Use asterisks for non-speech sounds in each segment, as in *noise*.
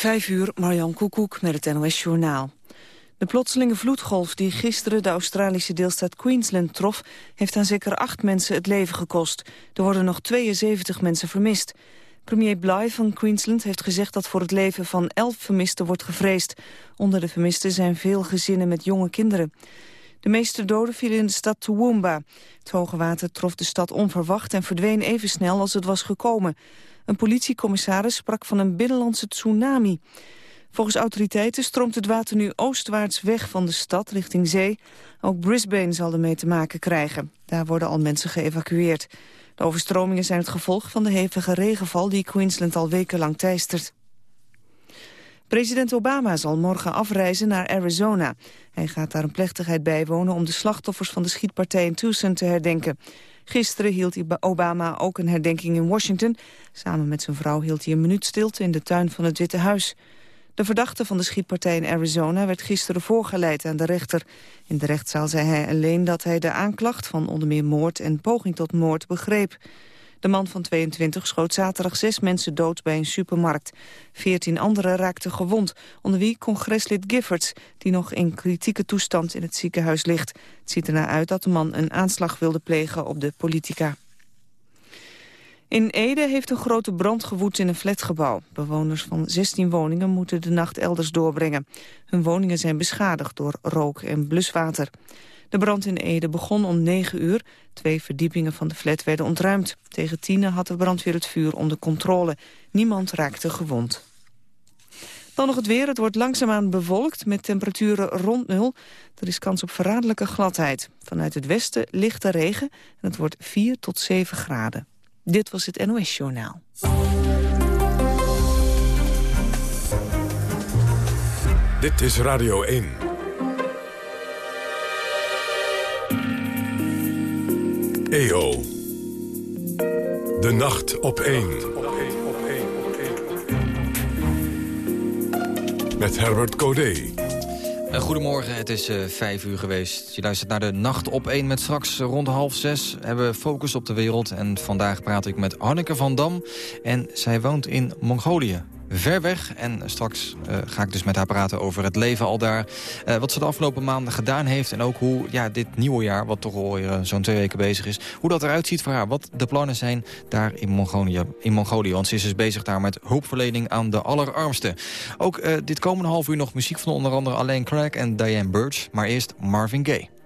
Vijf uur, Marjan Koekoek met het NOS Journaal. De plotselinge vloedgolf die gisteren de Australische deelstaat Queensland trof... heeft aan zeker acht mensen het leven gekost. Er worden nog 72 mensen vermist. Premier Bly van Queensland heeft gezegd dat voor het leven van elf vermisten wordt gevreesd. Onder de vermisten zijn veel gezinnen met jonge kinderen. De meeste doden vielen in de stad Toowoomba. Het hoge water trof de stad onverwacht en verdween even snel als het was gekomen. Een politiecommissaris sprak van een binnenlandse tsunami. Volgens autoriteiten stroomt het water nu oostwaarts weg van de stad richting zee. Ook Brisbane zal ermee te maken krijgen. Daar worden al mensen geëvacueerd. De overstromingen zijn het gevolg van de hevige regenval die Queensland al wekenlang teistert. President Obama zal morgen afreizen naar Arizona. Hij gaat daar een plechtigheid bijwonen om de slachtoffers van de schietpartij in Tucson te herdenken. Gisteren hield Obama ook een herdenking in Washington. Samen met zijn vrouw hield hij een minuut stilte in de tuin van het Witte Huis. De verdachte van de schietpartij in Arizona werd gisteren voorgeleid aan de rechter. In de rechtszaal zei hij alleen dat hij de aanklacht van onder meer moord en poging tot moord begreep. De man van 22 schoot zaterdag zes mensen dood bij een supermarkt. Veertien anderen raakten gewond, onder wie congreslid Giffords... die nog in kritieke toestand in het ziekenhuis ligt. Het ziet ernaar uit dat de man een aanslag wilde plegen op de politica. In Ede heeft een grote brand gewoed in een flatgebouw. Bewoners van 16 woningen moeten de nacht elders doorbrengen. Hun woningen zijn beschadigd door rook en bluswater. De brand in Ede begon om 9 uur. Twee verdiepingen van de flat werden ontruimd. Tegen tienen had de brandweer het vuur onder controle. Niemand raakte gewond. Dan nog het weer. Het wordt langzaamaan bewolkt met temperaturen rond nul. Er is kans op verraderlijke gladheid. Vanuit het westen lichte regen en het wordt 4 tot 7 graden. Dit was het NOS Journaal. Dit is Radio 1. EO. De nacht op 1. Met Herbert Codé. Eh, goedemorgen, het is uh, vijf uur geweest. Je luistert naar de Nacht op 1 met straks rond half zes. Hebben we focus op de wereld. En vandaag praat ik met Hanneke van Dam. En zij woont in Mongolië ver weg. En straks uh, ga ik dus met haar praten over het leven al daar. Uh, wat ze de afgelopen maanden gedaan heeft. En ook hoe ja, dit nieuwe jaar, wat toch al uh, zo'n twee weken bezig is... hoe dat eruit ziet voor haar. Wat de plannen zijn daar in Mongolië. In Mongolië want ze is dus bezig daar met hulpverlening aan de allerarmsten. Ook dit komende half uur nog muziek van onder andere Alain Craig en Diane Birch. Maar eerst Marvin Gaye.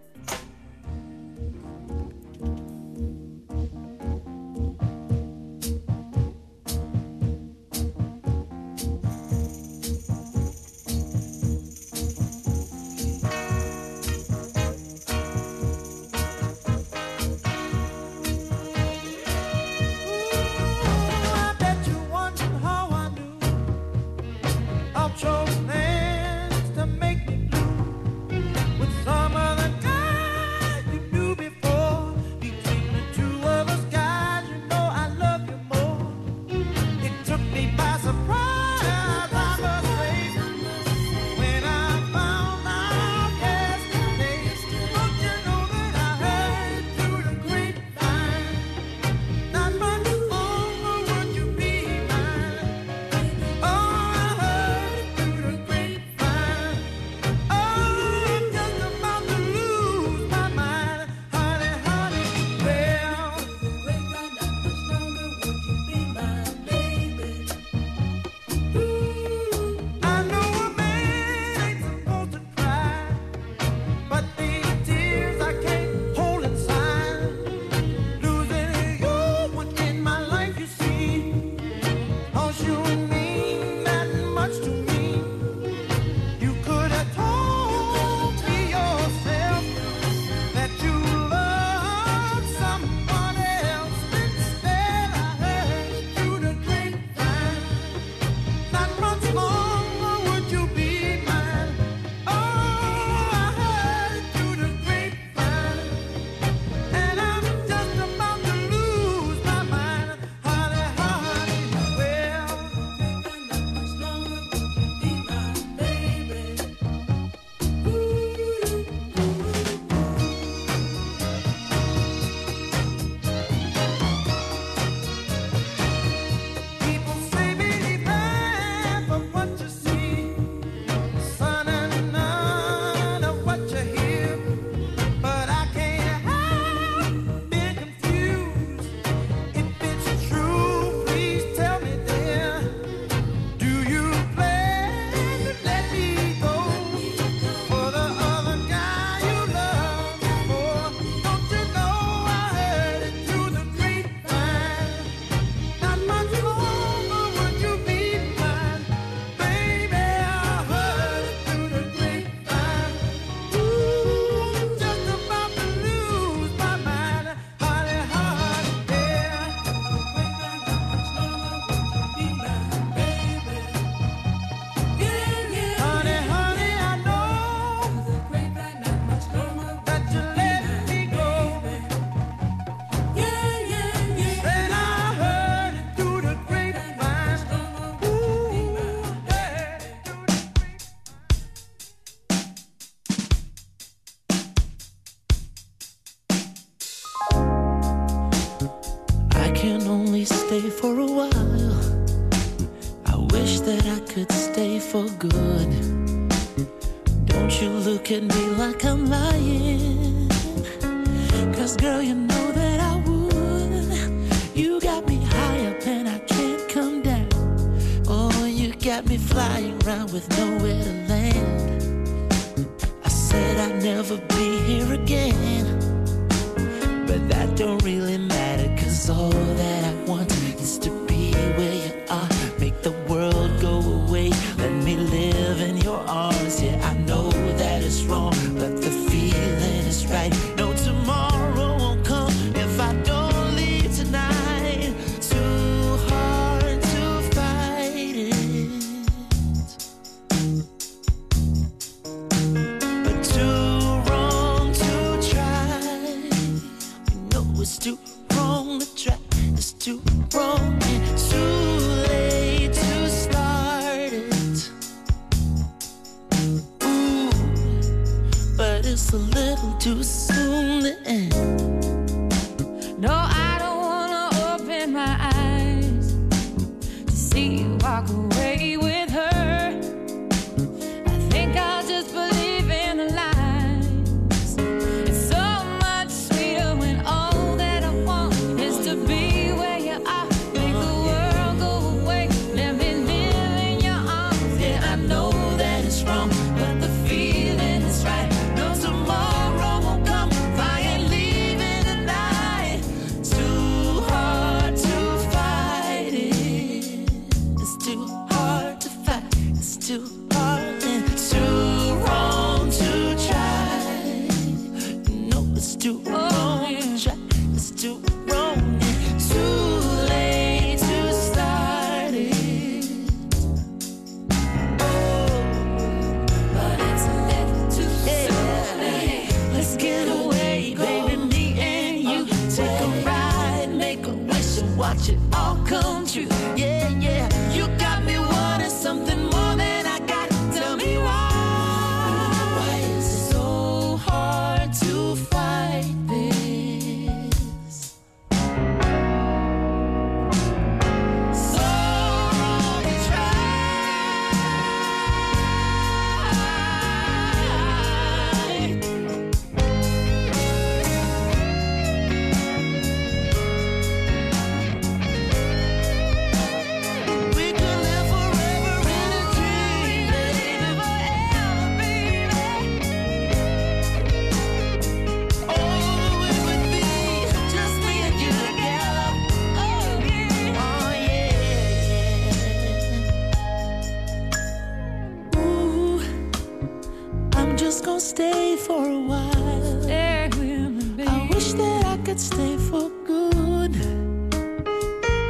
could stay for good.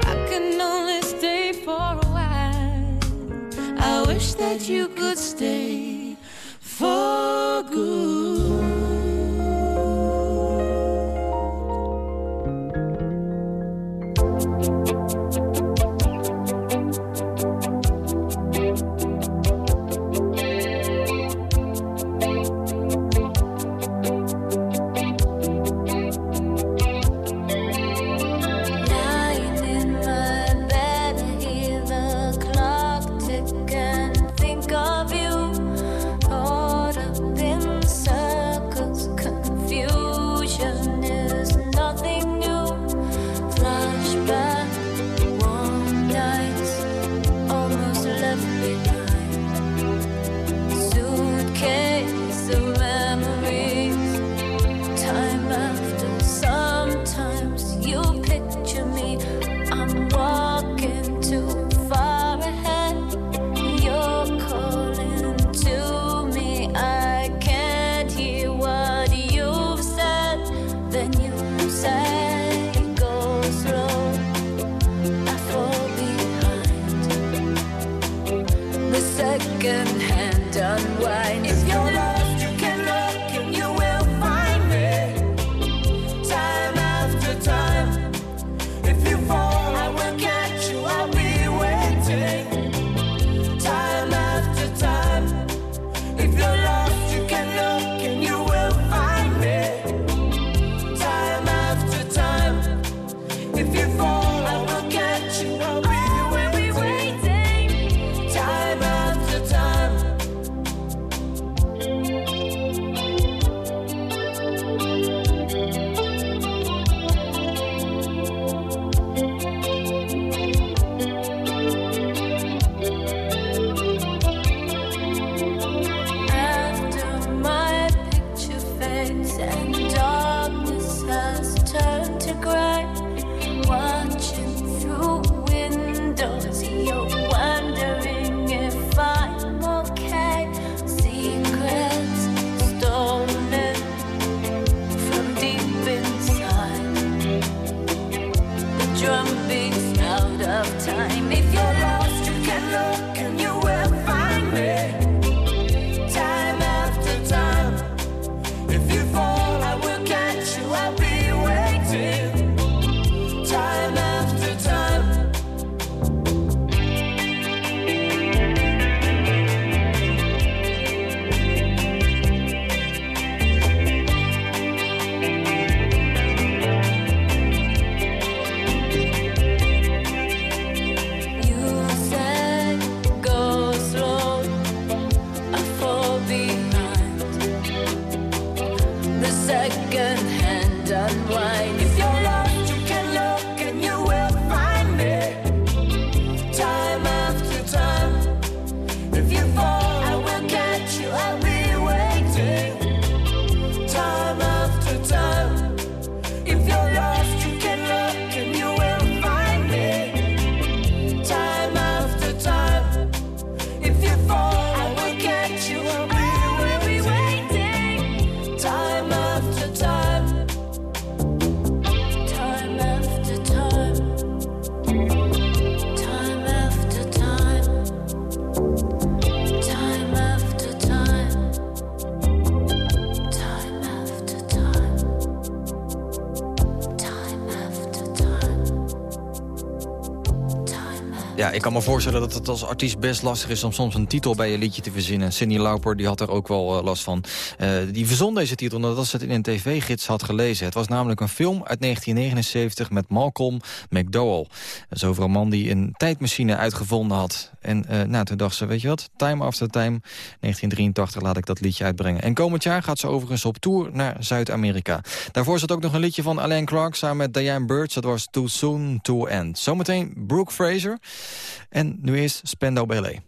I can only stay for a while. I wish that you could stay. ik kan me voorstellen dat het als artiest best lastig is... om soms een titel bij je liedje te verzinnen. Cindy Lauper die had er ook wel eh, last van. Eh, die verzon deze titel omdat ze het in een tv-gids had gelezen. Het was namelijk een film uit 1979 met Malcolm McDowell. Dat is over een man die een tijdmachine uitgevonden had. En uh, nou, toen dacht ze, weet je wat, Time After Time, 1983 laat ik dat liedje uitbrengen. En komend jaar gaat ze overigens op tour naar Zuid-Amerika. Daarvoor zat ook nog een liedje van Alain Clark samen met Diane Birch. Dat was Too Soon, To End. Zometeen Brooke Fraser. En nu is Spendo Ballet.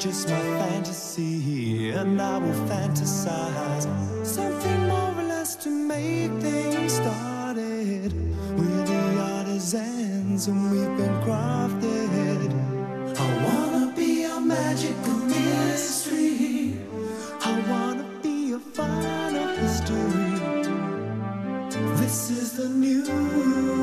just my fantasy, and I will fantasize something more or less to make things started. We're the artisans, and we've been. new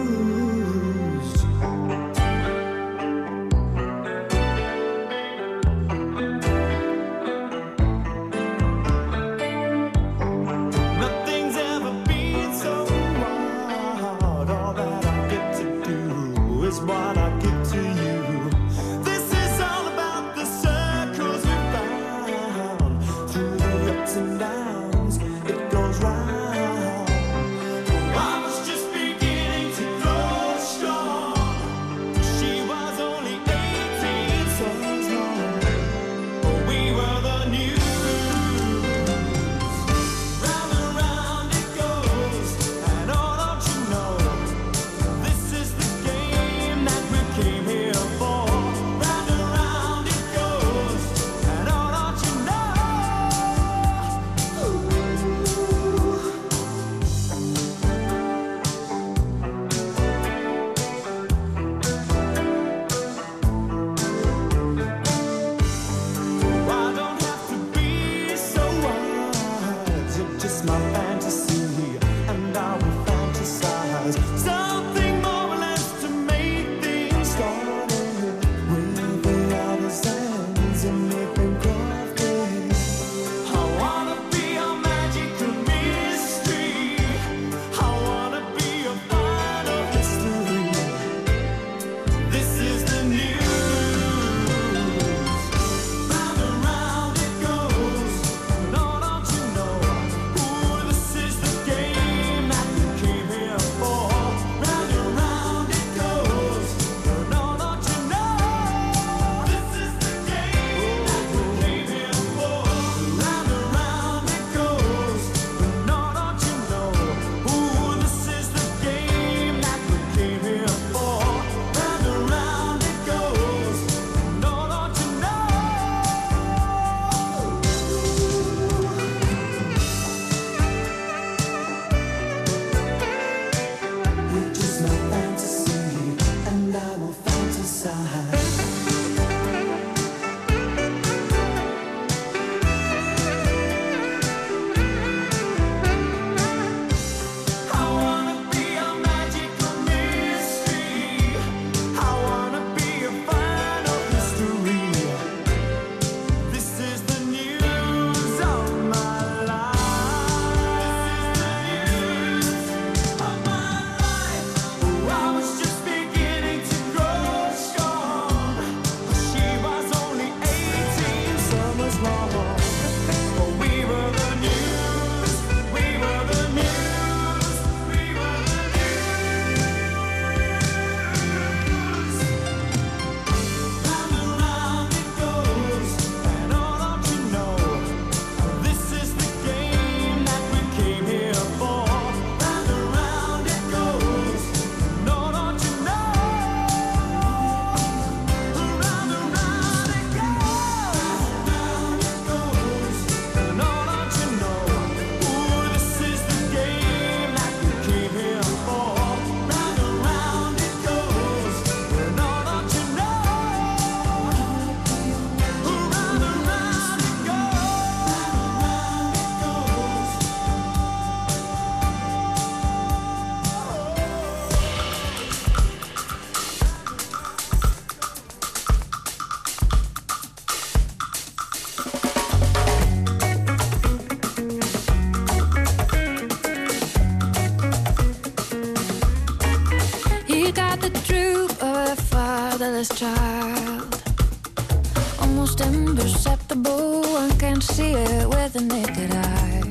can see it with the naked eye.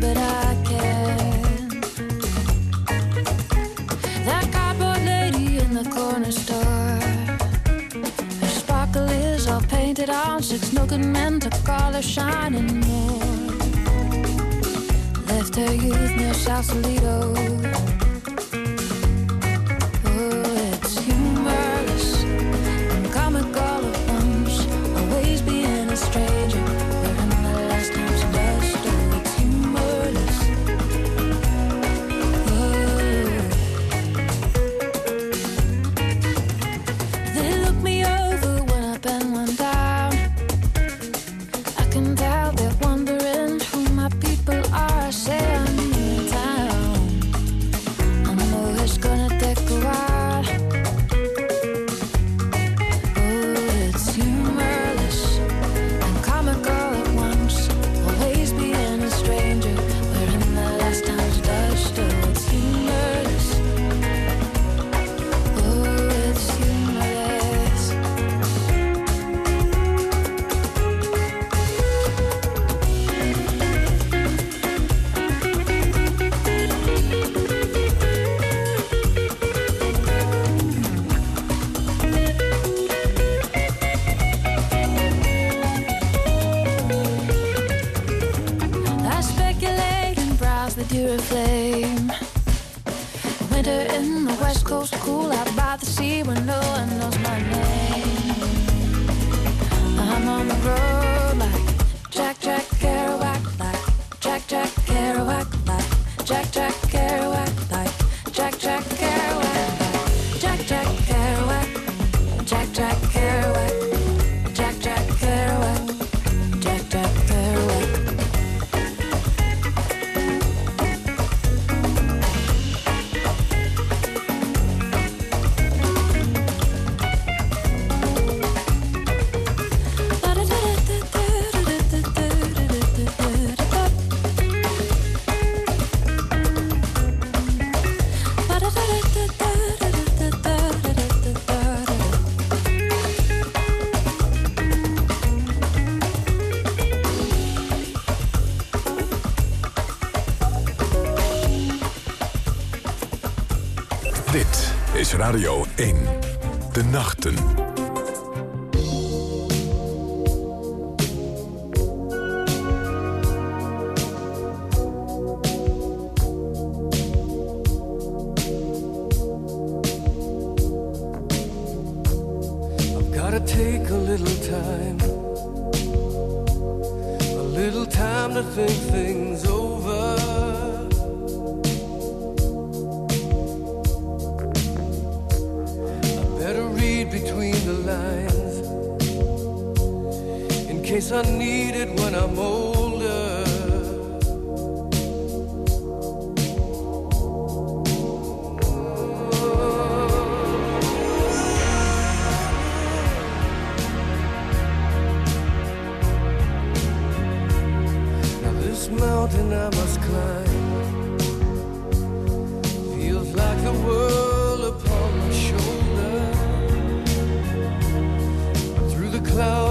But I can. That cardboard lady in the corner store. Her all painted on. Six nookin' men to call her shining more. Left her youth near Sausalito.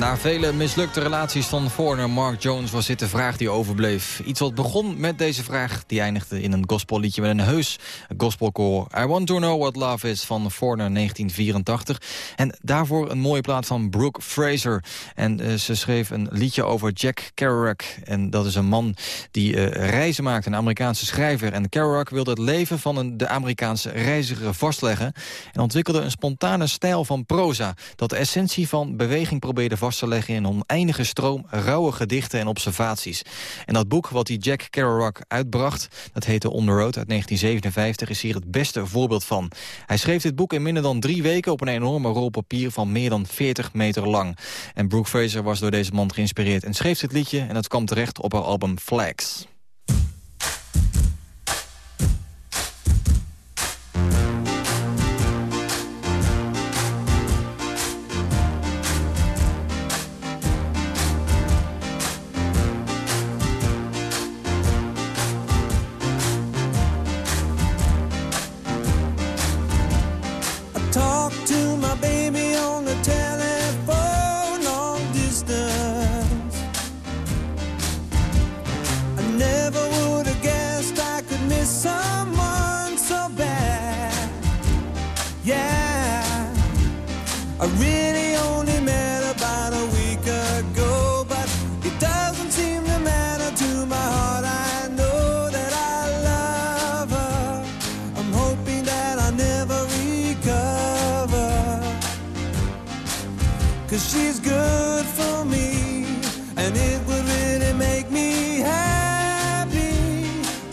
Na vele mislukte relaties van Foreigner Mark Jones was dit de vraag die overbleef. Iets wat begon met deze vraag, die eindigde in een gospelliedje met een heus gospelkoor. I Want To Know What Love Is van Foreigner 1984. En daarvoor een mooie plaat van Brooke Fraser. En eh, ze schreef een liedje over Jack Kerouac. En dat is een man die eh, reizen maakt, een Amerikaanse schrijver. En Kerouac wilde het leven van een, de Amerikaanse reiziger vastleggen. En ontwikkelde een spontane stijl van proza... dat de essentie van beweging probeerde vast te leggen... in oneindige stroom rauwe gedichten en observaties. En dat boek wat die Jack Kerouac uitbracht... dat heette On the Road uit 1957, is hier het beste voorbeeld van. Hij schreef dit boek in minder dan drie weken... op een enorme rol papier van meer dan 40 meter lang. En Brooke Fraser was door deze man geïnspireerd... en schreef dit liedje en dat kwam terecht op haar album Flags.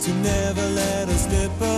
To never let us slip away.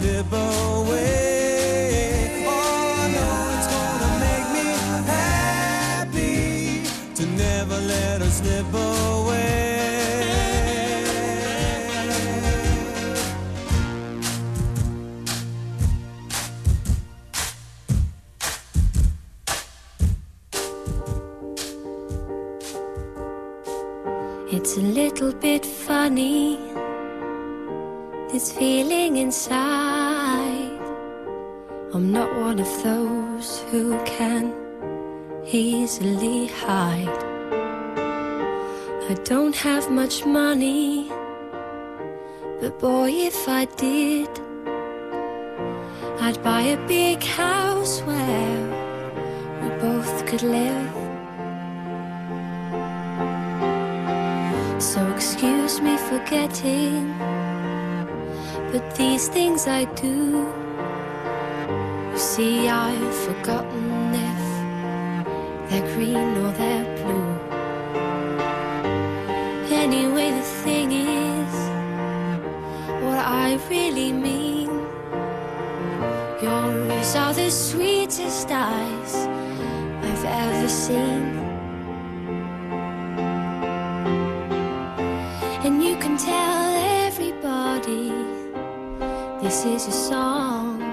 Let don't have much money, but boy, if I did, I'd buy a big house where we both could live. So excuse me for getting, but these things I do. You see, I've forgotten if they're green or they're. Anyway, the thing is, what I really mean. Yours are the sweetest eyes I've ever seen. And you can tell everybody this is a song.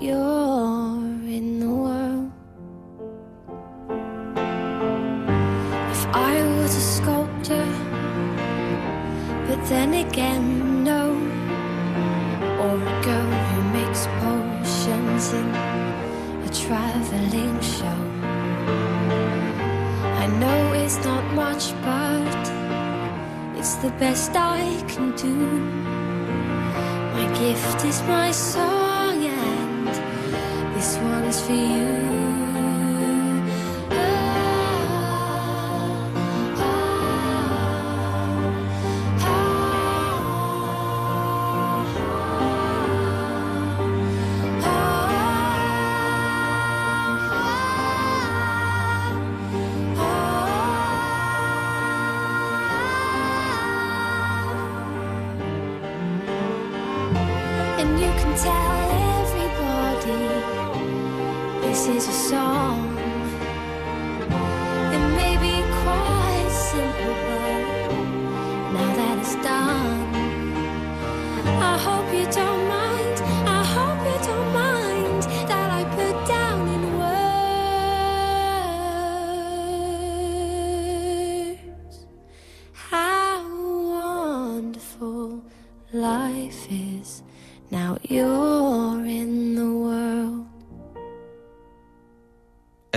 your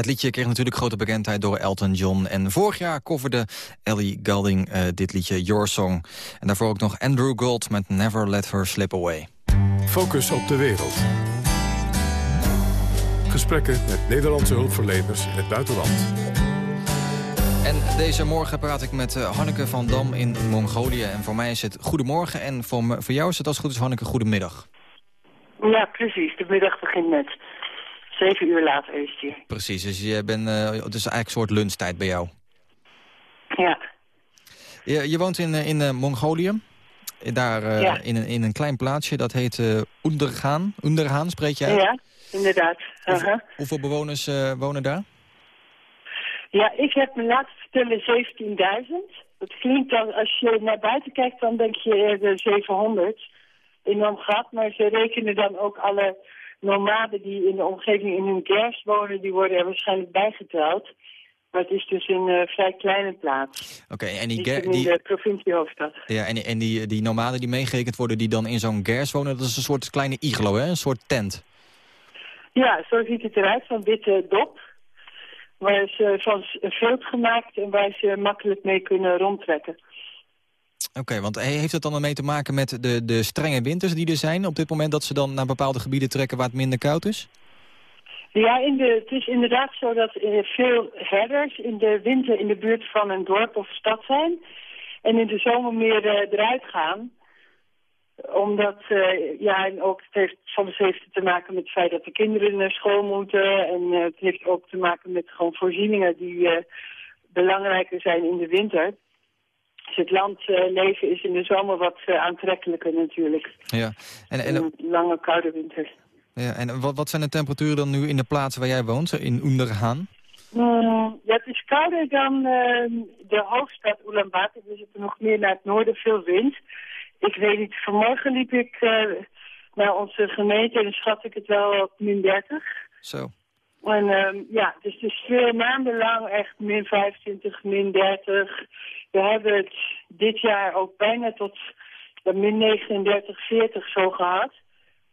Het liedje kreeg natuurlijk grote bekendheid door Elton John. En vorig jaar coverde Ellie Goulding eh, dit liedje Your Song. En daarvoor ook nog Andrew Gold met Never Let Her Slip Away. Focus op de wereld. Gesprekken met Nederlandse hulpverleners in het buitenland. En deze morgen praat ik met eh, Hanneke van Dam in Mongolië. En voor mij is het goedemorgen en voor, me- voor jou is het als het goed is Hanneke goedemiddag. Ja, precies. De middag begint net. Zeven uur later is het. Precies, dus je bent, eh, het is eigenlijk een soort lunchtijd bij jou. Ja. Je, je woont in, eh, in eh, Mongolië. Daar eh, Ja. in, een, in een klein plaatsje, dat heet eh Ondergaan. Ondergaan spreek jij? Ja, inderdaad. Hoeveel bewoners wonen daar? Ja, ik heb me laten vertellen 17.000. Dat klinkt dan, als je naar buiten kijkt, dan denk je eerder 700. Enorm gat, maar ze rekenen dan ook alle nomaden die in de omgeving in hun kerst wonen, die worden er waarschijnlijk bijgeteld. Maar het is dus een eh, vrij kleine plaats. Oké, en die, ger- in die, de provinciehoofdstad. ja, en, die- en die, die nomaden die meegerekend worden, die dan in zo'n gers wonen, dat is een soort kleine iglo, hè? Een soort tent. Ja, zo ziet het eruit, van witte dop. Waar ze van vilt gemaakt en waar ze makkelijk mee kunnen rondtrekken. Oké, want he- heeft het dan mee te maken met de, de strenge winters die er zijn op dit moment, dat ze dan naar bepaalde gebieden trekken waar het minder koud is? Ja, in de, het is inderdaad zo dat eh, veel herders in de winter in de buurt van een dorp of stad zijn. En in de zomer meer eh, eruit gaan. Omdat, eh, ja, en ook het heeft, soms heeft het te maken met het feit dat de kinderen naar school moeten. En eh, het heeft ook te maken met gewoon voorzieningen die eh, belangrijker zijn in de winter. Dus het landleven is in de zomer wat eh, aantrekkelijker natuurlijk. Ja, en, en, een lange koude winter. ja, en wat, wat zijn de temperaturen dan nu in de plaats waar jij woont, in Ondergaan? Mm, ja, het is kouder dan eh, de hoofdstad Ulaanbaatar. We zitten nog meer naar het noorden, veel wind. Ik weet niet, vanmorgen liep ik eh, naar onze gemeente en schat ik het wel op min 30. Zo. En ehm, ja, dus het is twee maanden lang echt min 25, min 30. We hebben het dit jaar ook bijna tot min 39, 40 zo gehad.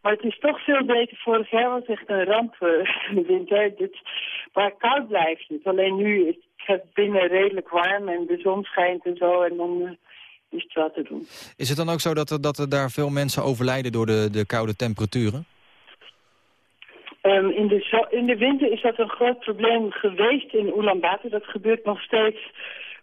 Maar het is toch veel beter. Vorig jaar was echt een ramp eh, *laughs* de winter. Dit, maar koud blijft het. Alleen nu is het binnen redelijk warm en de zon schijnt en zo. En dan eh, is het wel te doen. Is het dan ook zo dat er, dat er daar veel mensen overlijden door de, de koude temperaturen? Ehm, in, de in de winter is dat een groot probleem geweest in Ulaanbaatar. Dat gebeurt nog steeds,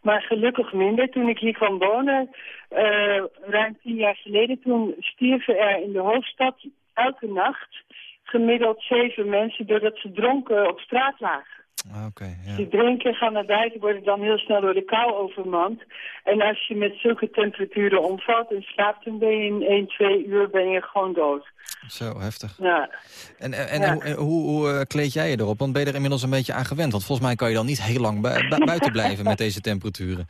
maar gelukkig minder. Toen ik hier kwam wonen, eh, ruim tien jaar geleden, toen stierven er in de hoofdstad elke nacht gemiddeld zeven mensen doordat ze dronken op straat lagen. Ah, ja. Die drinken, gaan naar buiten, worden dan heel snel door de kou overmand. En als je met zulke temperaturen omvalt en slaapt, dan ben je in 1, 2 uur ben je gewoon dood. Zo, heftig. Ja. En, en, en Ja. hoe, hoe, hoe eh, kleed jij je erop? Want ben je er inmiddels een beetje aan gewend? Want volgens mij kan je dan niet heel lang bui- bu- *laughs* buiten blijven met deze temperaturen.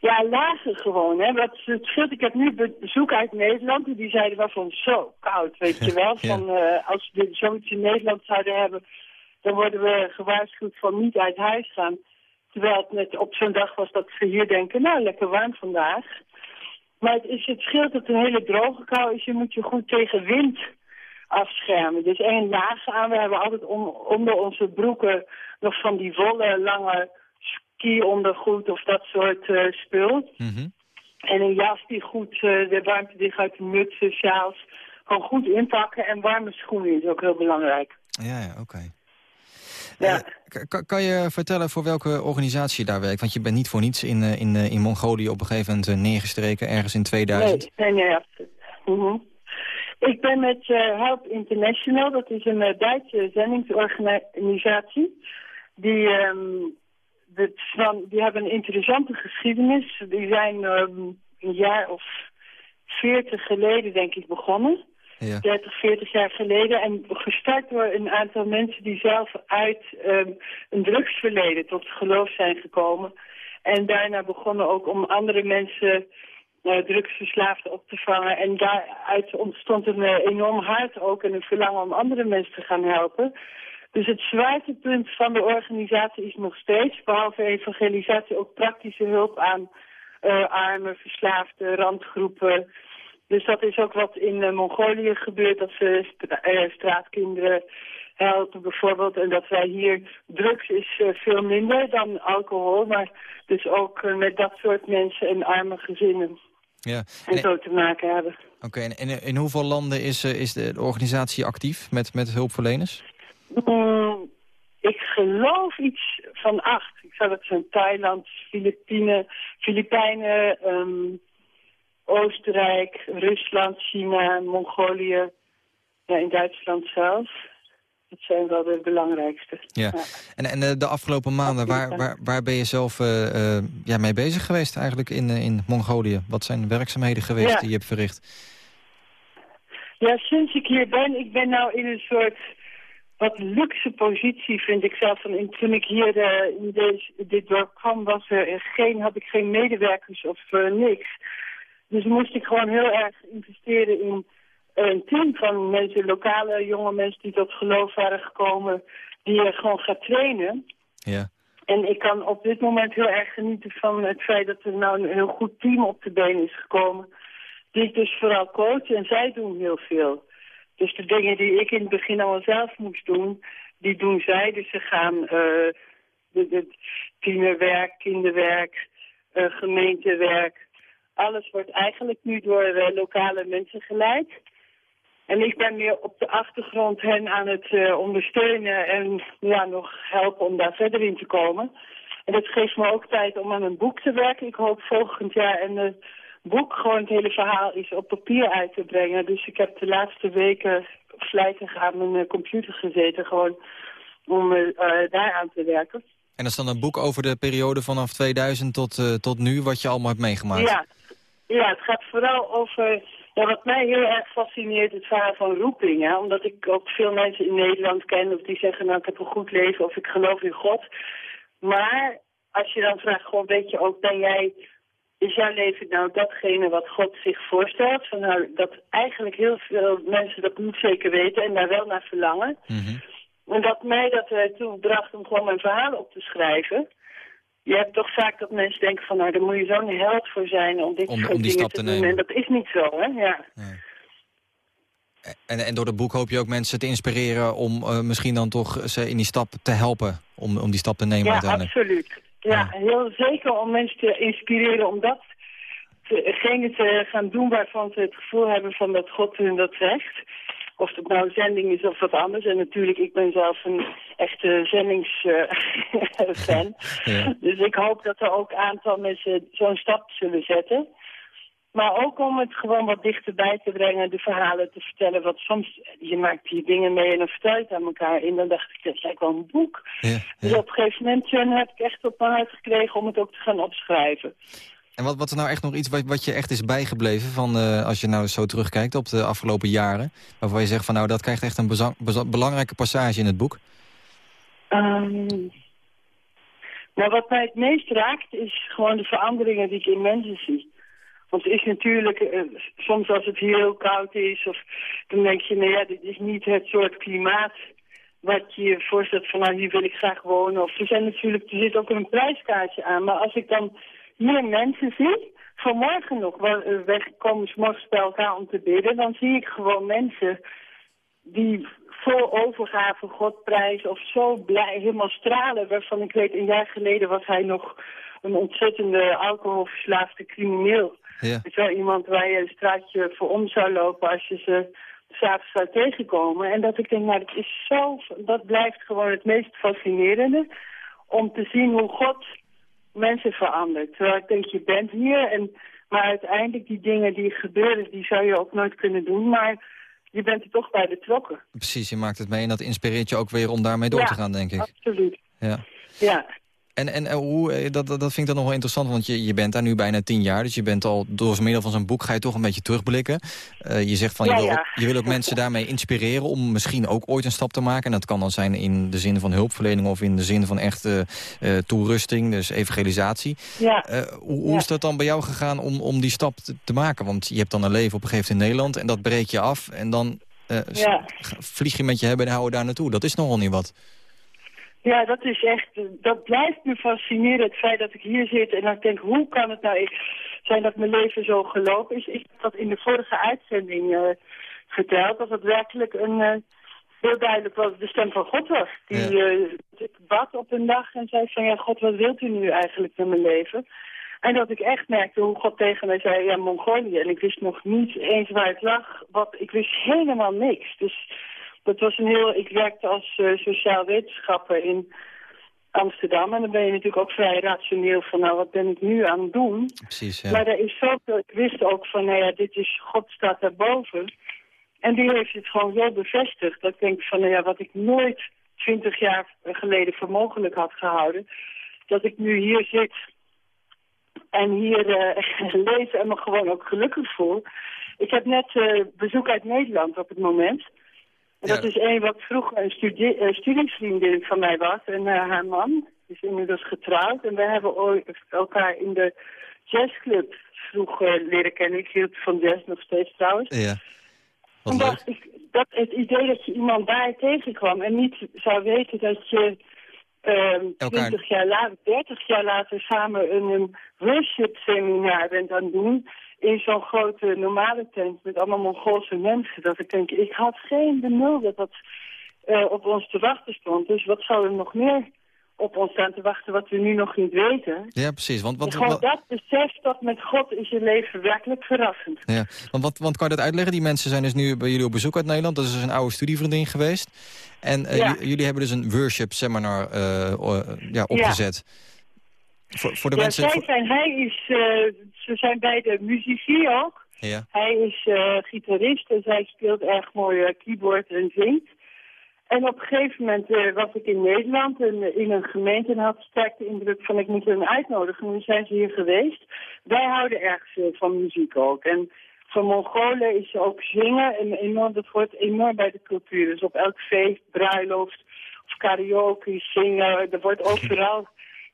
Ja, lager gewoon. Hè. Wat het scheelt, ik heb nu be- bezoek uit Nederland en die zeiden wel van zo koud, weet je *laughs* wel. Ja. Van, eh, als we dit zoiets in Nederland zouden hebben, dan worden we gewaarschuwd van niet uit huis gaan. Terwijl het net op zo'n dag was dat ze hier denken, nou lekker warm vandaag. Maar het, is, het scheelt dat het een hele droge kou is. Je moet je goed tegen wind afschermen. Dus één laag aan. We hebben altijd om- onder onze broeken nog van die volle lange ski-ondergoed of dat soort eh, spul. Mhm. En een jas die goed eh, de warmte dicht uit de mutsen, sjaals. Gewoon goed inpakken en warme schoenen is ook heel belangrijk. Ja, ja, oké. Ja. Eh, kan- kan je vertellen voor welke organisatie je daar werkt? Want je bent niet voor niets in, eh, in, eh, in Mongolië op een gegeven moment neergestreken, ergens in 2000. Nee, nee, nee, absoluut. Mhm. Ik ben met eh, Help International, dat is een Duitse zendingsorganisatie. Die, ehm, van, die hebben een interessante geschiedenis. Die zijn ehm, een jaar of veertig geleden, denk ik, begonnen. Ja. 30, 40 jaar geleden. En gestart door een aantal mensen die zelf uit ehm, een drugsverleden tot geloof zijn gekomen. En daarna begonnen ook om andere mensen, eh, drugsverslaafden, op te vangen. En daaruit ontstond een eh, enorm hart ook en een verlangen om andere mensen te gaan helpen. Dus het zwaartepunt van de organisatie is nog steeds, behalve evangelisatie, ook praktische hulp aan eh, armen, verslaafden, randgroepen. Dus dat is ook wat in eh, Mongolië gebeurt, dat ze stra- eh, straatkinderen helpen bijvoorbeeld. En dat wij hier, drugs is eh, veel minder dan alcohol, maar dus ook met dat soort mensen en arme gezinnen Ja. en En- zo te maken hebben. Oké, en in, in hoeveel landen is, is de, de organisatie actief met, met hulpverleners? Mm, ik geloof iets van acht. Ik zou dat zijn Thailand, Filipijnen, Filipijnen, ehm, Oostenrijk, Rusland, China, Mongolië. Ja, in Duitsland zelf. Dat zijn wel de belangrijkste. Ja. En, en eh, de afgelopen maanden, waar, waar, waar ben je zelf eh, eh, ja, mee bezig geweest eigenlijk in, in Mongolië? Wat zijn werkzaamheden geweest Ja. die je hebt verricht? Ja, sinds ik hier ben, ik ben nou in een soort wat luxe positie, vind ik zelf. In, toen ik hier in deze, dit dorp kwam, was er geen, had ik geen medewerkers of niks. Dus moest ik gewoon heel erg investeren in een team van mensen, lokale jonge mensen die tot geloof waren gekomen, die je gewoon gaat trainen. Ja. En ik kan op dit moment heel erg genieten van het feit dat er nou een heel goed team op de been is gekomen. Die ik dus vooral coach en zij doen heel veel. Dus de dingen die ik in het begin allemaal zelf moest doen, die doen zij. Dus ze gaan de, de tienerwerk, kinderwerk, eh, gemeentewerk. Alles wordt eigenlijk nu door eh, lokale mensen geleid. En ik ben meer op de achtergrond hen aan het eh, ondersteunen en ja, nog helpen om daar verder in te komen. En dat geeft me ook tijd om aan een boek te werken. Ik hoop volgend jaar een eh, boek, gewoon het hele verhaal is op papier uit te brengen. Dus ik heb de laatste weken vlijtig aan mijn computer gezeten, gewoon om daar aan te werken. En dat is dan een boek over de periode vanaf 2000 tot, tot nu, wat je allemaal hebt meegemaakt. Ja, ja, het gaat vooral over ja, wat mij heel erg fascineert, het verhaal van roeping. Hè? Omdat ik ook veel mensen in Nederland ken of die zeggen, nou ik heb een goed leven of ik geloof in God. Maar als je dan vraagt, gewoon weet je ook, ben jij, is jouw leven nou datgene wat God zich voorstelt? Van, nou, dat eigenlijk heel veel mensen dat niet zeker weten en daar wel naar verlangen. Mhm. En dat mij dat ertoe bracht om gewoon mijn verhaal op te schrijven. Je hebt toch vaak dat mensen denken van, nou, daar moet je zo'n held voor zijn om dit Om- soort om die dingen stap te, te doen. nemen. En dat is niet zo, hè? Ja. En, en door het boek hoop je ook mensen te inspireren om eh, misschien dan toch ze in die stap te helpen. Om, om die stap te nemen Ja, uiteindelijk. absoluut. Ja, heel zeker om mensen te inspireren om dat hetgene te gaan doen waarvan ze het gevoel hebben van dat God hun dat zegt. Of het nou zending is of wat anders. En natuurlijk, ik ben zelf een echte zendingsfan. *laughs* Ja. Dus ik hoop dat er ook een aantal mensen zo'n stap zullen zetten. Maar ook om het gewoon wat dichterbij te brengen, de verhalen te vertellen. Want soms, je maakt hier dingen mee en dan vertel je het aan elkaar. En dan dacht ik, dat lijkt wel een boek. Ja, Dus op een gegeven moment heb ik echt op mijn hart gekregen om het ook te gaan opschrijven. En wat, wat er nou echt nog iets wat, wat je echt is bijgebleven van eh, als je nou zo terugkijkt op de afgelopen jaren, waarvan je zegt van nou dat krijgt echt een belangrijke passage in het boek. Ehm maar wat mij het meest raakt is gewoon de veranderingen die ik in mensen zie. Want het is natuurlijk, eh, soms als het heel koud is, of dan denk je, nou ja, dit is niet het soort klimaat wat je je voorstelt van, nou hier wil ik graag wonen. Of er zijn natuurlijk, er zit ook een prijskaartje aan. Maar als ik dan hier mensen zie, vanmorgen nog, eh, wegkomen ze morgens bij elkaar om te bidden, dan zie ik gewoon mensen die vol overgave God prijzen of zo blij, helemaal stralen. Waarvan ik weet, een jaar geleden was hij nog een ontzettende alcoholverslaafde crimineel. Ja. Het is wel iemand waar je een straatje voor om zou lopen als je ze s'avonds zou tegenkomen. En dat ik denk, nou, dat is zo, dat blijft gewoon het meest fascinerende. Om te zien hoe God mensen verandert. Terwijl ik denk, je bent hier en maar uiteindelijk die dingen die gebeuren, die zou je ook nooit kunnen doen. Maar je bent er toch bij betrokken. Precies, je maakt het mee en dat inspireert je ook weer om daarmee door Ja, te gaan, denk ik. Absoluut. Ja. Ja. En, en hoe, eh, dat, dat vind ik dan nog wel interessant, want je, je bent daar nu bijna tien jaar. Dus je bent al door middel van zo'n boek ga je toch een beetje terugblikken. Eh, je zegt van, Ja, je, wil, ja. ook- je wil ook mensen daarmee inspireren om misschien ook ooit een stap te maken. En dat kan dan zijn in de zin van hulpverlening of in de zin van echte eh, toerusting, dus evangelisatie. Ja. Hoe hoe is dat dan bij jou gegaan om, om die stap te, te maken? Want je hebt dan een leven op een gegeven moment in Nederland en dat breek je af. En dan vlieg je met je hebben en houden daar naartoe. Dat is nogal niet wat. Ja, dat is echt, dat blijft me fascineren, het feit dat ik hier zit en dan denk, hoe kan het nou zijn dat mijn leven zo gelopen is? Ik heb dat in de vorige uitzending eh, verteld, dat het werkelijk een, eh, heel duidelijk was, de stem van God was. Die Ja. ik bad op een dag en zei van, ja God, wat wilt u nu eigenlijk met mijn leven? En dat ik echt merkte hoe God tegen mij zei, ja, Mongolië. En ik wist nog niet eens waar het lag, wat, ik wist helemaal niks. Dus dat was een heel, ik werkte als eh, sociaal wetenschapper in Amsterdam. En dan ben je natuurlijk ook vrij rationeel van, nou, wat ben ik nu aan het doen? Precies, ja. Maar er is zoveel, ik wist ook van, nou ja, dit is, God staat daarboven. En die heeft het gewoon zo bevestigd. Dat ik denk van, nou ja, wat ik nooit twintig jaar geleden voor mogelijk had gehouden. Dat ik nu hier zit en hier eh *laughs* lees en me gewoon ook gelukkig voel. Ik heb net eh, bezoek uit Nederland op het moment. En dat Ja. is een wat vroeger een studie eh, studievriendin van mij was. En eh, haar man is inmiddels getrouwd. En we hebben ooit elkaar in de jazzclub vroeger leren kennen. Ik hield van jazz nog steeds trouwens. Ja. Wat dacht ik, dat het idee dat je iemand daar tegenkwam en niet zou weten dat je ehm Elkaar- 20 jaar later, 30 jaar later samen een, een worship seminar bent aan het doen in zo'n grote normale tent met allemaal Mongoolse mensen. Dat ik denk, ik had geen benul dat dat eh, op ons te wachten stond. Dus wat zou er nog meer op ons staan te wachten wat we nu nog niet weten? Ja, precies. Want, want, Gewoon dat besef dat met God is je leven werkelijk verrassend. ja, want, wat, want kan je dat uitleggen? Die mensen zijn dus nu bij jullie op bezoek uit Nederland. Dat is dus een oude studievriendin geweest. En eh, Ja. jullie hebben dus een worship seminar eh, ja, opgezet. Voor, voor de ja, mensen... zij voor- zijn, hij is, eh, ze zijn beide muzici ook. ja. Hij is eh, gitarist en zij speelt erg mooi eh, keyboard en zingt. En op een gegeven moment was ik in Nederland en, in een gemeente en had sterk de indruk van ik moet hen uitnodigen. Nu zijn ze hier geweest. Wij houden erg veel van muziek ook. En voor Mongolen is ook zingen een enorm, dat hoort enorm bij de cultuur. Dus op elk feest, bruiloft of karaoke, zingen, er wordt overal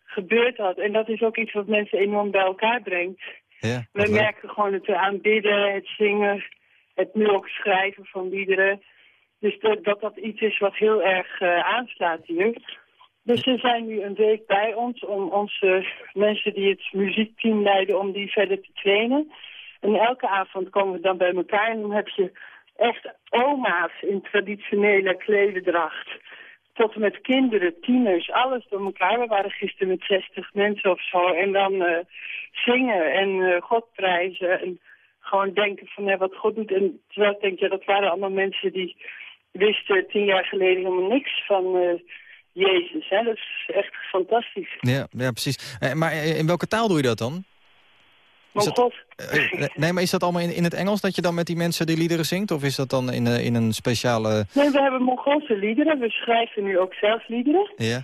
gebeurd dat. En dat is ook iets wat mensen enorm bij elkaar brengt. Ja, We leuk. merken gewoon het aanbidden, het zingen, het nu ook schrijven van liederen. Dus dat dat, dat iets is wat heel erg eh, aanslaat hier. Dus ze zijn nu een week bij ons om onze mensen die het muziekteam leiden, om die verder te trainen. En elke avond komen we dan bij elkaar en dan heb je echt oma's in traditionele klededracht. Tot en met kinderen, tieners, alles door elkaar. We waren gisteren met 60 mensen of zo. En dan eh, zingen en eh, God prijzen. En gewoon denken van ja, wat God doet. En terwijl ik denk, ja, dat waren allemaal mensen die wisten tien jaar geleden helemaal niks van eh, Jezus. Hè? Dat is echt fantastisch. Ja, ja, precies. Maar in welke taal doe je dat dan? Is dat- God, Eh, eh, nee, maar is dat allemaal in, in het Engels dat je dan met die mensen die liederen zingt? Of is dat dan in, eh, in een speciale... nee, we hebben Mongoolse liederen. We schrijven nu ook zelf liederen. Ja?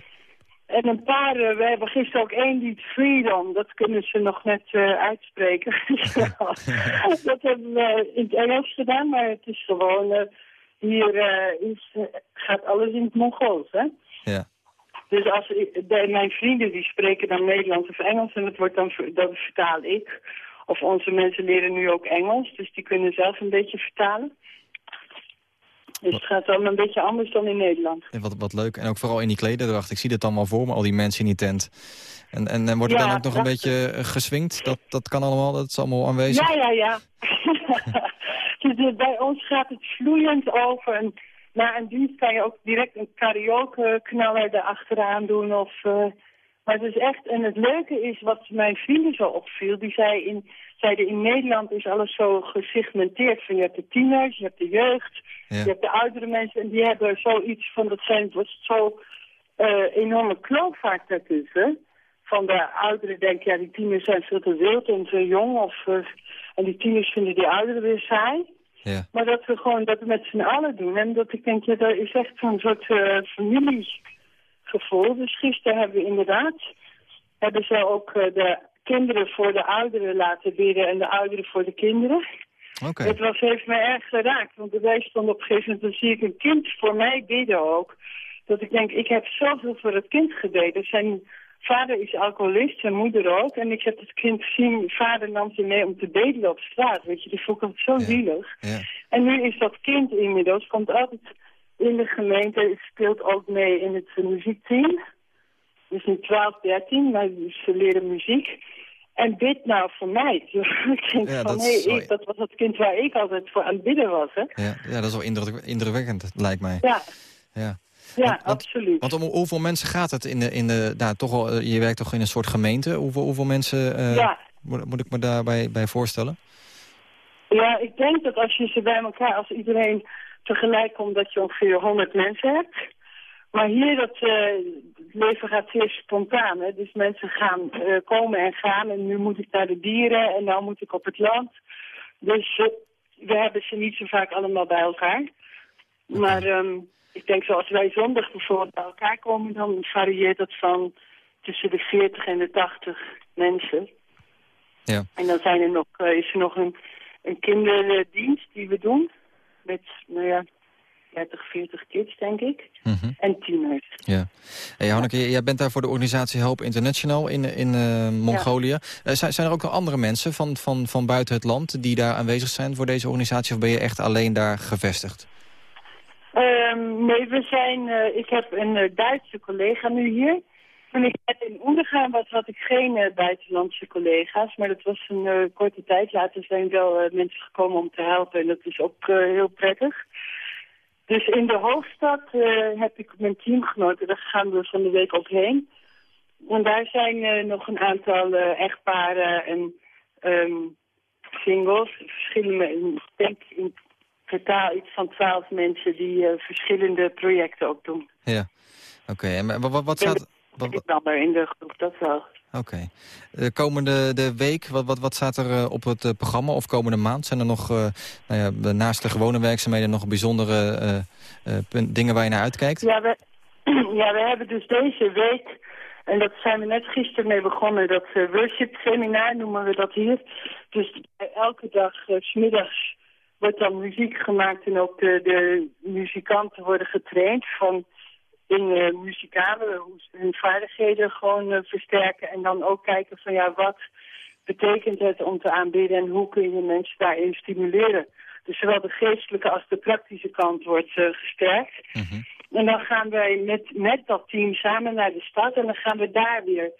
En een paar, we hebben gisteren ook één lied, Freedom. Dat kunnen ze nog net uitspreken. *laughs* dat hebben we in het Engels gedaan, maar het is gewoon... hier is, gaat alles in het Mongools, hè? Ja. Dus als de, mijn vrienden die spreken dan Nederlands of Engels en dat wordt dan dat vertaal ik. Of onze mensen leren nu ook Engels, dus die kunnen zelf een beetje vertalen. Dus het gaat allemaal een beetje anders dan in Nederland. En Wat, wat leuk. En ook vooral in die klederdracht. Ik zie dat allemaal voor me, al die mensen in die tent. En, en, en wordt er Ja, dan ook nog een beetje eh, geswingd? Dat, dat kan allemaal, dat is allemaal aanwezig? Ja, ja, ja. *laughs* dus eh, bij ons gaat het vloeiend over. En na een dienst kan je ook direct een karaoke knaller erachteraan doen. Of, eh, maar het is echt, en het leuke is wat mijn vrienden zo opviel. Die zei in, zeiden in Nederland is alles zo gesegmenteerd. Van je hebt de tieners, je hebt de jeugd, Ja. je hebt de oudere mensen. En die hebben zoiets van, dat zijn wat zo eh, enorme kloof vaak daartussen. Van de ouderen denken, ja, die tieners zijn veel te wild en te jong. Of, eh, en die tieners vinden die ouderen weer saai. Ja. Maar dat we gewoon dat met z'n allen doen. En dat ik denk, ja, dat is echt zo'n soort eh, familiegevoel. Dus gisteren hebben we inderdaad, hebben ze ook eh, de kinderen voor de ouderen laten bidden en de ouderen voor de kinderen. Oké. Het was, heeft me erg geraakt, want wij stonden op een gegeven moment, dan zie ik een kind voor mij bidden ook. Dat ik denk, ik heb zoveel voor het kind gebeden. Zijn vader is alcoholist, zijn moeder ook. En ik heb het kind gezien, vader nam ze mee om te bedelen op straat. Weet je, die vond ik altijd zo zielig. Ja. En nu is dat kind inmiddels, komt altijd in de gemeente, speelt ook mee in het muziekteam. Dus nu 12, 13, maar ze leren muziek. En bid nou voor mij. *laughs* ik denk Ja, van, dat nee, ik, dat was het kind waar ik altijd voor aan het bidden was, hè? Ja, ja, dat is wel indruk, indrukwekkend, lijkt mij. Ja, Ja. Ja, Want- absoluut. Want om hoeveel mensen gaat het in de... In de nou, toch al, eh, je werkt toch in een soort gemeente? Hoeveel, hoeveel mensen eh, Ja. moet, moet ik me daarbij bij voorstellen? Ja, ik denk dat als je ze bij elkaar, als iedereen tegelijk komt, dat je ongeveer 100 mensen hebt. Maar hier, dat, eh, het leven gaat zeer spontaan. Hè? Dus mensen gaan komen en gaan. En nu moet ik naar de dieren en nou moet ik op het land. Dus we hebben ze niet zo vaak allemaal bij elkaar. Maar ehm, ik denk zoals wij zondag bijvoorbeeld bij elkaar komen, dan varieert dat van tussen de 40 en de 80 mensen. Ja. En dan zijn er nog, eh, is er nog een, een kinderdienst die we doen. Met, nou ja, 30, 40 kids, denk ik. Mhm. En tieners. Ja. Hey, Hanneke, jij bent daar voor de organisatie Help International in, in eh, Mongolië. Eh, zijn, zijn er ook nog andere mensen van, van, van buiten het land die daar aanwezig zijn voor deze organisatie? Of ben je echt alleen daar gevestigd? Ehm, nee, we zijn, eh, ik heb een eh, Duitse collega nu hier. Toen ik in ondergaan was, had ik geen eh, buitenlandse collega's. Maar dat was een korte tijd. Later zijn wel mensen gekomen om te helpen. En dat is ook heel prettig. Dus in de hoofdstad heb ik mijn teamgenoten. Daar gaan we van de week op heen. En daar zijn nog een aantal echtparen en ehm, singles. Verschillende, ik denk in totaal iets van twaalf mensen die eh, verschillende projecten ook doen. Ja. Oké, en wat, wat, wat staat... Wat, Ik dan er in de groep, dat wel. Oké. De komende de week, wat, wat, wat staat er eh, op het eh, programma of komende maand? Zijn er nog, nou ja, naast de gewone werkzaamheden, nog bijzondere punt- dingen waar je naar uitkijkt? Ja we, *clears throat* ja, we hebben dus deze week, en dat zijn we net gisteren mee begonnen, dat worship seminar noemen we dat hier. Dus elke dag, 's middags, wordt dan muziek gemaakt en ook de, de muzikanten worden getraind van in eh, muzikale, hoe ze hun vaardigheden gewoon eh, versterken. En dan ook kijken van ja, wat betekent het om te aanbidden en hoe kun je mensen daarin stimuleren. Dus zowel de geestelijke als de praktische kant wordt eh, gesterkt. En dan gaan wij met, met dat team samen naar de stad en dan gaan we daar weer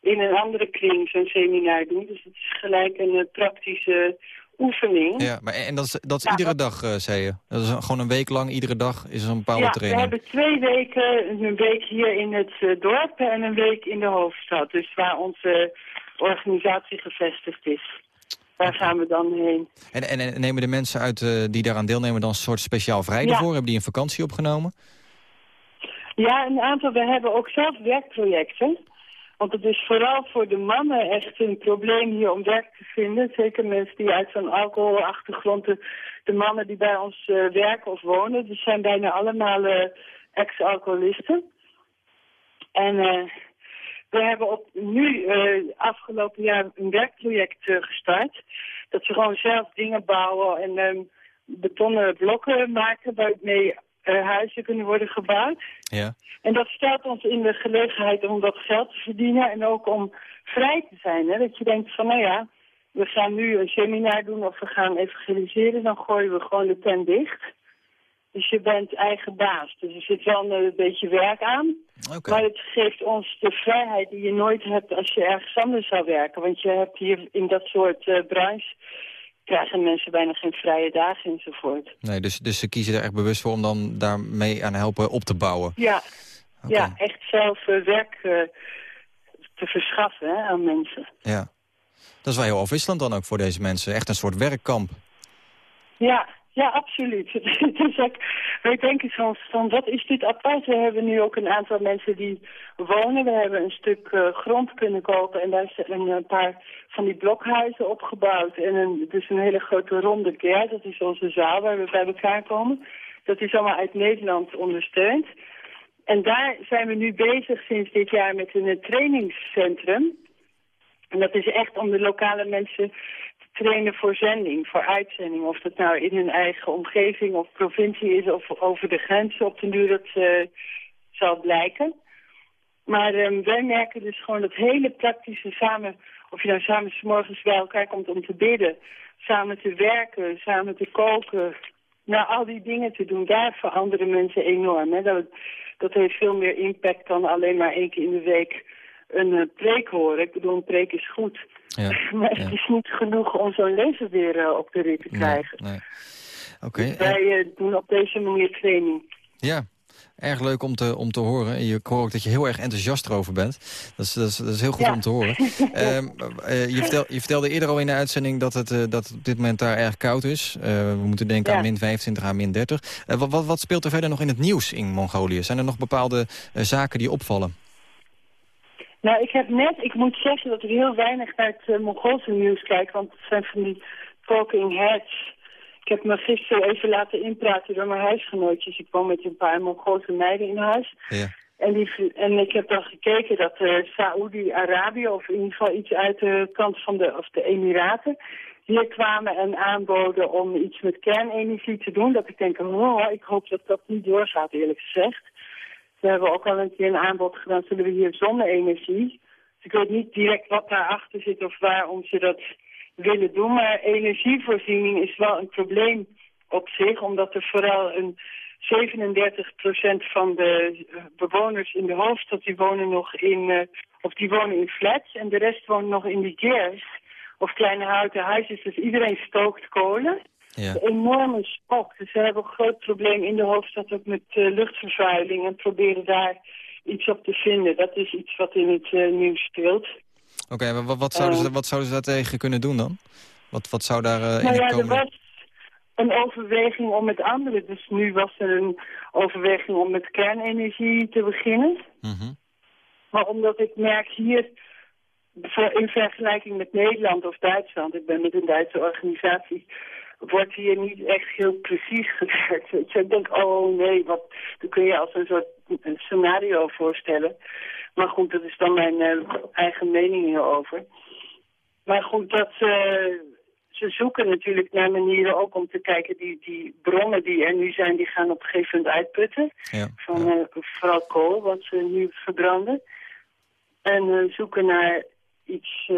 in een andere kring zo'n seminar doen. Dus het is gelijk een praktische oefening. Ja, maar en dat is, dat is iedere dag, eh, zei je? Dat is een- gewoon een week lang, iedere dag is er een bepaalde ja, training? we hebben twee weken, een week hier in het eh, dorp en een week in de hoofdstad. Dus waar onze organisatie gevestigd is. Daar gaan we dan heen. En, en, en nemen de mensen uit eh, die daaraan deelnemen dan een soort speciaal vrij Ja. voor? Hebben die een vakantie opgenomen? Ja, een aantal. We hebben ook zelf werkprojecten. Want het is vooral voor de mannen echt een probleem hier om werk te vinden. Zeker mensen die uit zo'n alcoholachtergrond, de, de mannen die bij ons eh, werken of wonen, die zijn bijna allemaal eh, ex-alcoholisten. En eh, we hebben op, nu afgelopen jaar een werkproject gestart. Dat ze gewoon zelf dingen bouwen en ehm, betonnen blokken maken waarmee eh, huizen kunnen worden gebouwd. Ja. En dat stelt ons in de gelegenheid om dat geld te verdienen en ook om vrij te zijn. Hè? Dat je denkt van, nou ja, we gaan nu een seminar doen of we gaan evangeliseren, dan gooien we gewoon de tent dicht. Dus je bent eigen baas. Dus er zit wel een, beetje werk aan. Maar het geeft ons de vrijheid die je nooit hebt als je ergens anders zou werken. Want je hebt hier in dat soort eh branche krijgen mensen bijna geen vrije dagen enzovoort. Nee, dus, dus ze kiezen er echt bewust voor om dan daarmee aan helpen op te bouwen. Ja, ja echt zelf eh, werk eh, te verschaffen hè, aan mensen. Ja. Dat is wel heel afwisselend dan ook voor deze mensen. Echt een soort werkkamp. Ja, ja, absoluut. Is ook, wij denken soms van, wat is dit apart? We hebben nu ook een aantal mensen die wonen. We hebben een stuk eh, grond kunnen kopen en daar zijn een paar van die blokhuizen opgebouwd. En een, dus een hele grote ronde kerk, dat is onze zaal waar we bij elkaar komen. Dat is allemaal uit Nederland ondersteund. En daar zijn we nu bezig sinds dit jaar met een trainingscentrum. En dat is echt om de lokale mensen trainen voor zending, voor uitzending. Of dat nou in hun eigen omgeving of provincie is of over de grenzen op den duur, dat eh, zal blijken. Maar ehm, wij merken dus gewoon dat hele praktische samen, of je nou samen 's morgens bij elkaar komt om te bidden, samen te werken, samen te koken, nou al die dingen te doen, daar veranderen mensen enorm. Hè? Dat, dat heeft veel meer impact dan alleen maar één keer in de week een eh, preek horen. Ik bedoel, een preek is goed. *laughs* maar het is niet genoeg om zo'n lezer weer eh, op de rit te krijgen. Nee. Oké. en- Wij eh, doen op deze manier training. Ja, erg leuk om te, om te horen. En je ik hoor ook dat je heel erg enthousiast erover bent. Dat is, dat is, dat is heel goed Ja. om te horen. *laughs* Ehm, eh, je, vertel, je vertelde eerder al in de uitzending dat het, dat het op dit moment daar erg koud is. We moeten denken Ja. aan min 25 aan min 30. Eh, wat, wat, wat speelt er verder nog in het nieuws in Mongolië? Zijn er nog bepaalde zaken die opvallen? Nou, ik heb net, ik moet zeggen dat ik heel weinig naar het uh, Mongoolse nieuws kijk, want het zijn van die talking heads Ik heb me gisteren even laten inpraten door mijn huisgenootjes. Ik woon met een paar Mongoolse meiden in huis. Ja. En, die, en ik heb dan gekeken dat eh Saoedi-Arabië, of in ieder geval iets uit de kant van de, of de Emiraten, hier kwamen en aanboden om iets met kernenergie te doen. Dat ik denk, oh, ik hoop dat dat niet doorgaat, eerlijk gezegd. Ze hebben ook al een keer een aanbod gedaan, zullen we hier zonne-energie. Dus ik weet niet direct wat daarachter zit of waarom ze dat willen doen. Maar energievoorziening is wel een probleem op zich, omdat er vooral een 37% van de eh, bewoners in de hoofdstad die wonen nog in, eh, of die wonen in flats en de rest woont nog in die gers of kleine houten huisjes. Dus iedereen stookt kolen. Ja. Een enorme spok. Dus ze hebben een groot probleem in de hoofdstad ook met eh, luchtvervuiling en proberen daar iets op te vinden. Dat is iets wat in het eh, nieuws speelt. Oké, maar wat, wat, zouden ze, Eh. wat zouden ze daartegen kunnen doen dan? Wat, wat zou daar in nou ja, er komende... was een overweging om met andere. Dus nu was er een overweging om met kernenergie te beginnen. Mhm. Maar omdat ik merk hier, voor- in vergelijking met Nederland of Duitsland, ik ben met een Duitse organisatie, wordt hier niet echt heel precies *laughs* gewerkt. Weet je, ik denk, oh nee, wat, dan kun je als een soort een scenario voorstellen. Maar goed, dat is dan mijn eh, eigen mening hierover. Maar goed, dat, eh, ze zoeken natuurlijk naar manieren ook om te kijken, die, die bronnen die er nu zijn, die gaan op een gegeven moment uitputten Ja. van eh, vooral kool, wat ze nu verbranden. En zoeken naar iets,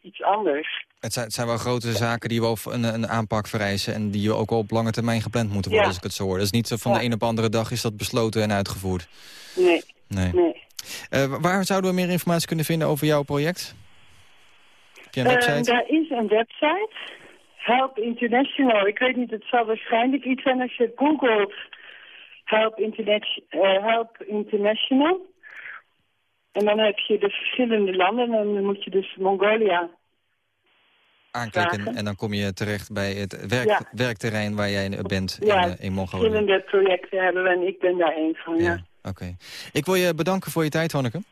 iets anders. Het zijn, het zijn wel grote zaken die wel een, een aanpak vereisen... en die ook wel op lange termijn gepland moeten worden, Ja. als ik het zo hoor. Dus niet zo van Ja. de een op de andere dag is dat besloten en uitgevoerd. Nee, Nee. nee. Eh, waar zouden we meer informatie kunnen vinden over jouw project? Heb je een Eh, website? daar is een website, Help International. Ik weet niet, het zal waarschijnlijk iets zijn als je googelt Help, Internet, eh, Help International. En dan heb je de verschillende landen en dan moet je dus Mongolia. Aanklikken vragen. en dan kom je terecht bij het werk, Ja. werkterrein waar jij bent Ja, in, eh, in Mongolië. verschillende projecten hebben we en ik ben daar één van, ja. Ja, oké. Ik wil je bedanken voor je tijd, Hanneke.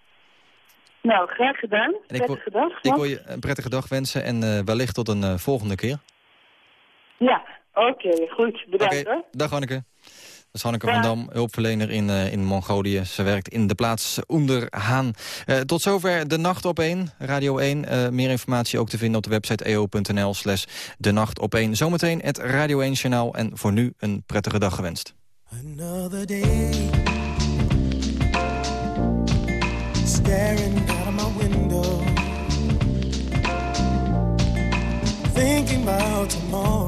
Nou, graag gedaan. En ik wil- Prettige dag. Ik wil je een prettige dag wensen en eh, wellicht tot een eh, volgende keer. Ja, oké, goed. Bedankt hoor. dag Hanneke. Hanneke Ja. van Dam, hulpverlener in, eh, in Mongolië. Ze werkt in de plaats Onderhaan. Eh tot zover De Nacht op 1, Radio 1. Eh, meer informatie ook te vinden op de website eo.nl slash De Nacht op 1. Zometeen het Radio 1 journaal en voor nu een prettige dag gewenst. About tomorrow,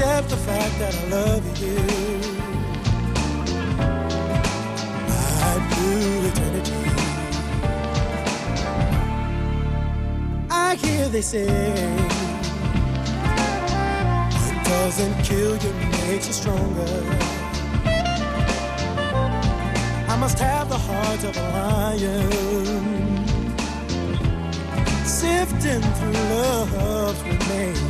Accept the fact that I love you. My blue eternity. I hear they say what doesn't kill you makes you stronger. I must have the heart of a lion, sifting through love's remains.